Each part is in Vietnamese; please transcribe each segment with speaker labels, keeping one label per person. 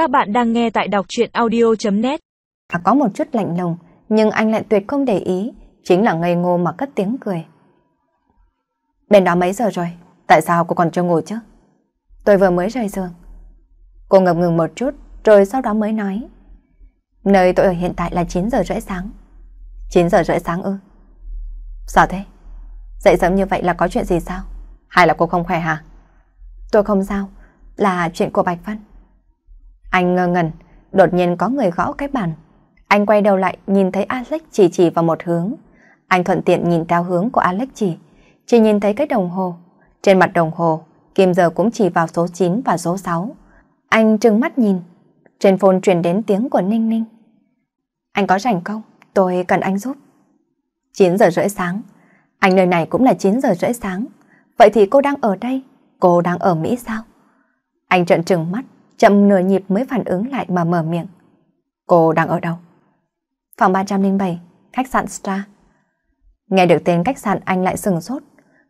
Speaker 1: Các bạn đang nghe tại đọc chuyện audio.net
Speaker 2: à, Có một chút lạnh lùng, nhưng anh lại tuyệt không để ý, chính là ngây ngô mà cất tiếng cười. Bên đó mấy giờ rồi? Tại sao cô còn chưa ngủ chứ? Tôi vừa mới rời giường. Cô ngập ngừng một chút, rồi sau đó mới nói. Nơi tôi ở hiện tại là 9 giờ rưỡi sáng. 9 giờ rưỡi sáng ư? Sao thế? Dậy sớm như vậy là có chuyện gì sao? Hay là cô không khỏe hả? Tôi không sao, là chuyện của Bạch Văn. Anh ngơ ngẩn, đột nhiên có người gõ cái bàn. Anh quay đầu lại nhìn thấy Alex chỉ chỉ vào một hướng. Anh thuận tiện nhìn theo hướng của Alex chỉ, chỉ nhìn thấy cái đồng hồ. Trên mặt đồng hồ, kim giờ cũng chỉ vào số 9 và số 6. Anh trừng mắt nhìn, trên phone truyền đến tiếng của Ninh Ninh. Anh có rảnh không? Tôi cần anh giúp. 9 giờ rưỡi sáng. Anh nơi này cũng là 9 giờ rưỡi sáng. Vậy thì cô đang ở đây, cô đang ở Mỹ sao? Anh trợn trừng mắt, chậm nửa nhịp mới phản ứng lại mà mở miệng. Cô đang ở đâu? Phòng 307, khách sạn Star. Nghe được tên khách sạn anh lại sừng sốt,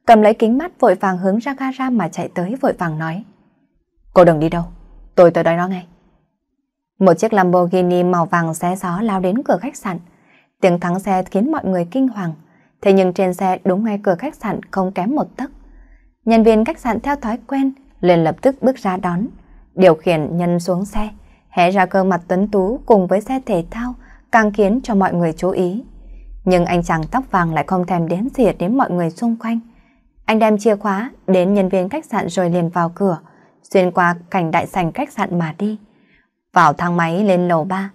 Speaker 2: cầm lấy kính mắt vội vàng hướng ra gara mà chạy tới vội vàng nói. Cô đừng đi đâu, tôi tới đói nó ngay. Một chiếc Lamborghini màu vàng xé gió lao đến cửa khách sạn. Tiếng thắng xe khiến mọi người kinh hoàng. Thế nhưng trên xe đúng ngay cửa khách sạn không kém một tấc. Nhân viên khách sạn theo thói quen liền lập tức bước ra đón, điều khiển nhân xuống xe, hé ra cơ mặt tuấn tú cùng với xe thể thao càng khiến cho mọi người chú ý. Nhưng anh chàng tóc vàng lại không thèm đến xỉa đến mọi người xung quanh. Anh đem chìa khóa đến nhân viên khách sạn rồi liền vào cửa, xuyên qua cảnh đại sảnh khách sạn mà đi. Vào thang máy lên lầu 3.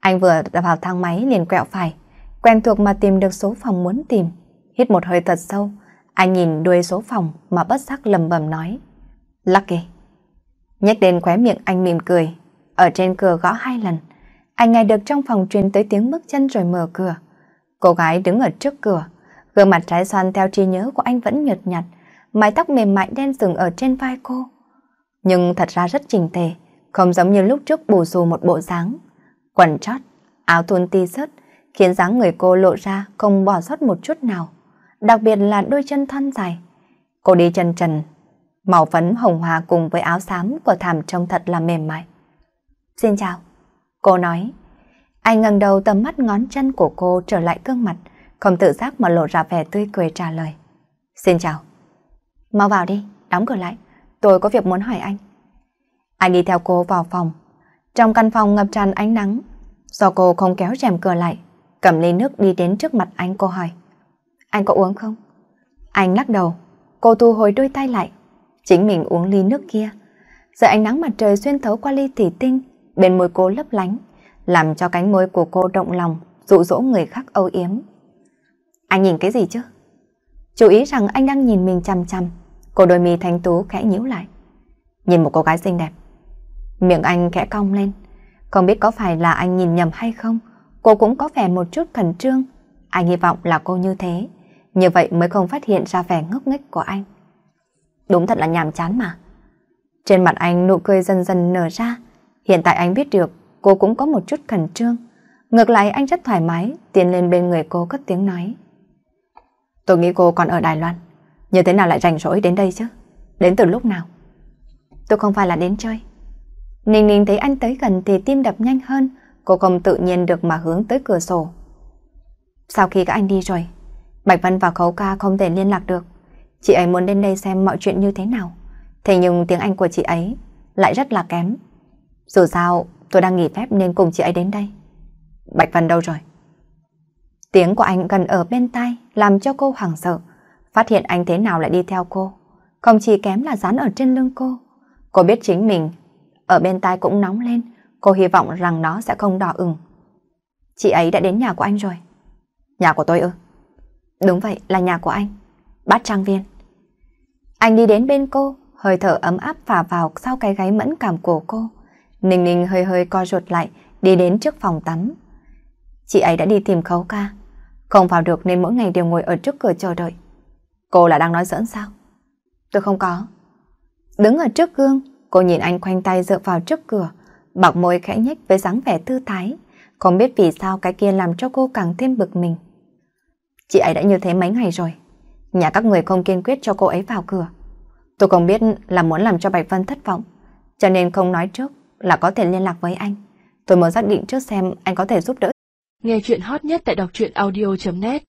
Speaker 2: Anh vừa vào thang máy liền quẹo phải, quen thuộc mà tìm được số phòng muốn tìm. Hít một hơi thật sâu, anh nhìn đuôi số phòng mà bất giác lầm bầm nói. Lucky. Nhắc đến khóe miệng anh mỉm cười, ở trên cửa gõ hai lần. Anh nghe được trong phòng truyền tới tiếng bước chân rồi mở cửa. Cô gái đứng ở trước cửa, gương mặt trái xoan theo trí nhớ của anh vẫn nhợt nhạt, mái tóc mềm mại đen sừng ở trên vai cô. Nhưng thật ra rất chỉnh tề, không giống như lúc trước bù xù một bộ dáng. Quần chót, áo thun ti sớt, khiến dáng người cô lộ ra không bỏ sót một chút nào. Đặc biệt là đôi chân thon dài. Cô đi chân trần, màu phấn hồng hòa cùng với áo xám của thảm trông thật là mềm mại. Xin chào. Cô nói. Anh ngẩng đầu tầm mắt ngón chân của cô trở lại gương mặt, không tự giác mà lộ ra vẻ tươi cười trả lời. Xin chào. Mau vào đi, đóng cửa lại. Tôi có việc muốn hỏi anh. Anh đi theo cô vào phòng. Trong căn phòng ngập tràn ánh nắng. Do cô không kéo rèm cửa lại, cầm ly nước đi đến trước mặt anh cô hỏi. Anh có uống không? Anh lắc đầu. Cô thu hồi đôi tay lại. Chính mình uống ly nước kia. Giờ ánh nắng mặt trời xuyên thấu qua ly thủy tinh, bên môi cô lấp lánh, làm cho cánh môi của cô động lòng, dụ dỗ người khác âu yếm. Anh nhìn cái gì chứ? Chú ý rằng anh đang nhìn mình chăm chăm, cô đôi mi thanh tú khẽ nhíu lại. Nhìn một cô gái xinh đẹp. Miệng anh khẽ cong lên, không biết có phải là anh nhìn nhầm hay không, cô cũng có vẻ một chút khẩn trương. Anh hy vọng là cô như thế, như vậy mới không phát hiện ra vẻ ngốc nghếch của anh. Đúng thật là nhàm chán mà. Trên mặt anh nụ cười dần dần nở ra, hiện tại anh biết được cô cũng có một chút khẩn trương. Ngược lại anh rất thoải mái, tiến lên bên người cô cất tiếng nói. Tôi nghĩ cô còn ở Đài Loan, như thế nào lại rảnh rỗi đến đây chứ? Đến từ lúc nào? Tôi không phải là đến chơi. Ninh Ninh thấy anh tới gần thì tim đập nhanh hơn, cô không tự nhiên được mà hướng tới cửa sổ. Sau khi các anh đi rồi, Bạch Vân và Khấu Ca không thể liên lạc được. Chị ấy muốn đến đây xem mọi chuyện như thế nào. Thế nhưng tiếng Anh của chị ấy lại rất là kém. Dù sao, tôi đang nghỉ phép nên cùng chị ấy đến đây. Bạch Vân đâu rồi? Tiếng của anh gần ở bên tai làm cho cô hoảng sợ. Phát hiện anh thế nào lại đi theo cô. Không chỉ kém là dán ở trên lưng cô. Cô biết chính mình ở bên tai cũng nóng lên. Cô hy vọng rằng nó sẽ không đỏ ửng. Chị ấy đã đến nhà của anh rồi. Nhà của tôi ư? Đúng vậy, là nhà của anh. Bát trang viên. Anh đi đến bên cô, hơi thở ấm áp phả vào sau cái gáy mẫn cảm của cô. Ninh ninh hơi hơi co ruột lại, đi đến trước phòng tắm. Chị ấy đã đi tìm khấu ca. Không vào được nên mỗi ngày đều ngồi ở trước cửa chờ đợi. Cô là đang nói giỡn sao? Tôi không có. Đứng ở trước gương, cô nhìn anh khoanh tay dựa vào trước cửa, bọc môi khẽ nhếch với dáng vẻ tư thái. Không biết vì sao cái kia làm cho cô càng thêm bực mình. Chị ấy đã như thế mấy ngày rồi. Nhà các người không kiên quyết cho cô ấy vào cửa. Tôi không biết là muốn làm cho Bạch Vân thất vọng, cho nên không nói trước, là có thể liên lạc với anh. Tôi muốn xác định trước xem anh có thể giúp đỡ.
Speaker 1: Nghe chuyện hot nhất tại đọc truyện audio.net